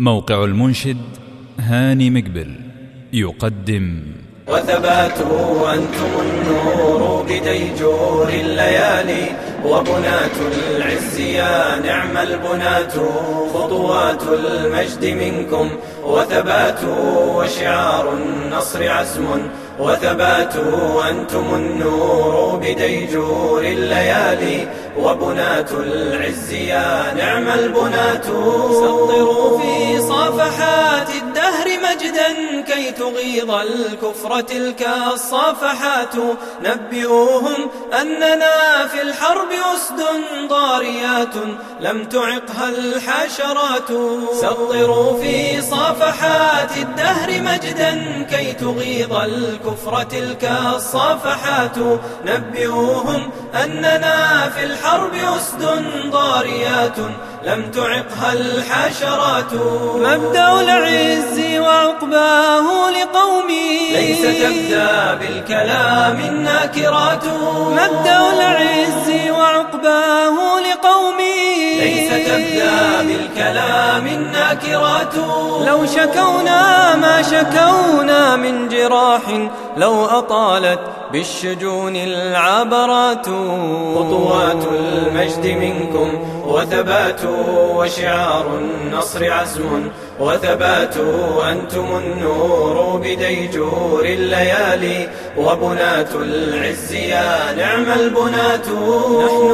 موقع المنشد هاني مقبل يقدم. وثباته أنتم النور بديجور الليالي وبنات العز يا نعم البنات خطوات المجد منكم. وثبات وشعار النصر عزم وثبات أنتم النور بديجور الليالي وبنات العز يا نعم البنات. سطروا في صفحات الدهر مجدا كي تغيظ الكفر تلك الصفحات. نبئوهم أننا في الحرب أسد ضاريات. لم تعقها الحشرات. سطروا في صفحات الدهر مجدا كي تغيظ الكفر تلك الصفحات. نبئوهم أننا في الحرب أسد ضاريات. لم تعقها الحشرات. مبدأ العز وعقباه لقومي ليس تبدأ بالكلام الناكرات. مبدأ العز وعقباه لقومي ليس تبدأ بالكلام الناكرات. لو شكونا ما شكونا من جراح لو أطالت بالشجون العبرات. خطوات المجد منكم وثبات وشعار النصر عزم. وثبات أنتم النور بديجور الليالي. وبنات العز يا نعم البنات. نحن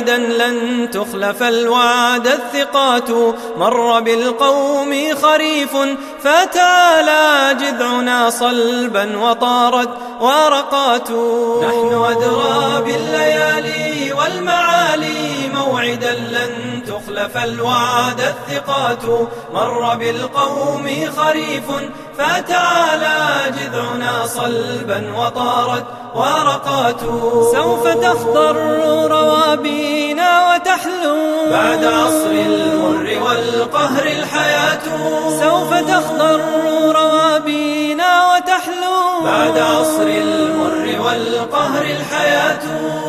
موعدا لن تخلف الوعد الثقات. مر بالقوم خريف فتعالى جذعنا صلبا وطارت ورقات. نحن أدرى بالليالي والمعالي موعدا لن تخلف الوعد الثقات. مر بالقوم خريف فتعالى جذعنا صلبا وطارت ورقات. سوف تخضر روابينا وتحلو. بعد عصر المر والقهر الحياة. سوف تخضر روابينا وتحلو. بعد عصر المر والقهر الحياة.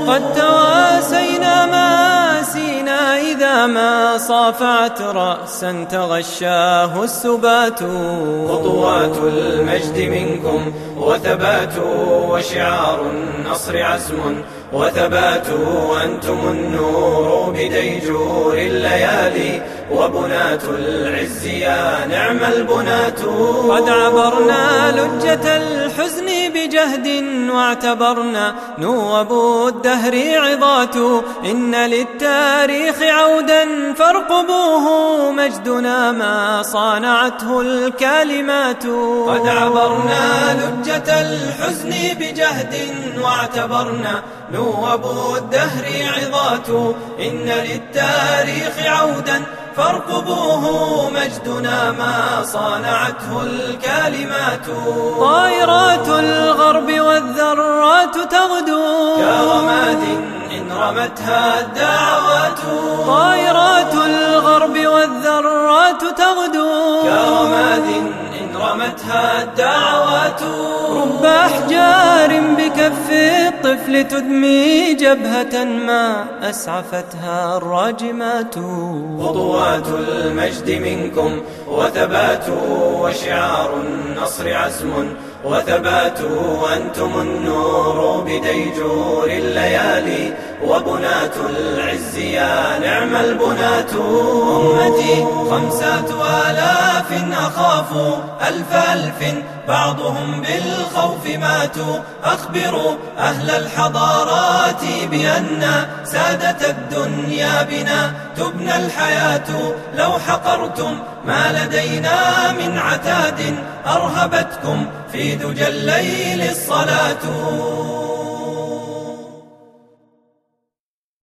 قد تواسينا ماسينا إذا ما صافعت رأسا تغشاه السبات. خطوات المجد منكم وثبات وشعار النصر عزم. وثبات أنتم النور بديجور الليالي. وبنات العز يا نعم البنات. قد عبرنا لجة الحزن بجهد واعتبرنا نوب الدهر عظات إن للتاريخ عودا فارقبوه مجدنا ما صانعته الكلمات. قد عبرنا لجة الحزن بجهد واعتبرنا نوب الدهر عظات إن للتاريخ عودا فارقبوه مجدنا ما صانعته الكلمات. طائرات الغرب والذرات تغدو. كرماد إن رمتها الدعوات. طائرات الغرب والذرات تغدو. كرماد إن رمتها الدعوات رب أحجار بكف الطفل تدمي جبهة ما أسعفتها الراجمات. خطوات المجد منكم وثبات وشعار النصر عزم. وثبات أنتم النور بديجور الليالي. وبنات العز يا نعم البنات. أمتي خمسة آلاف أخاف ألف ألف. بعضهم بالخوف ماتوا. أخبروا أهل الحضارات بأن سادة الدنيا بنا تبنى الحياة. لو حقرتم ما لدينا من عتاد أرهبتكم في دجى الليل الصلاة.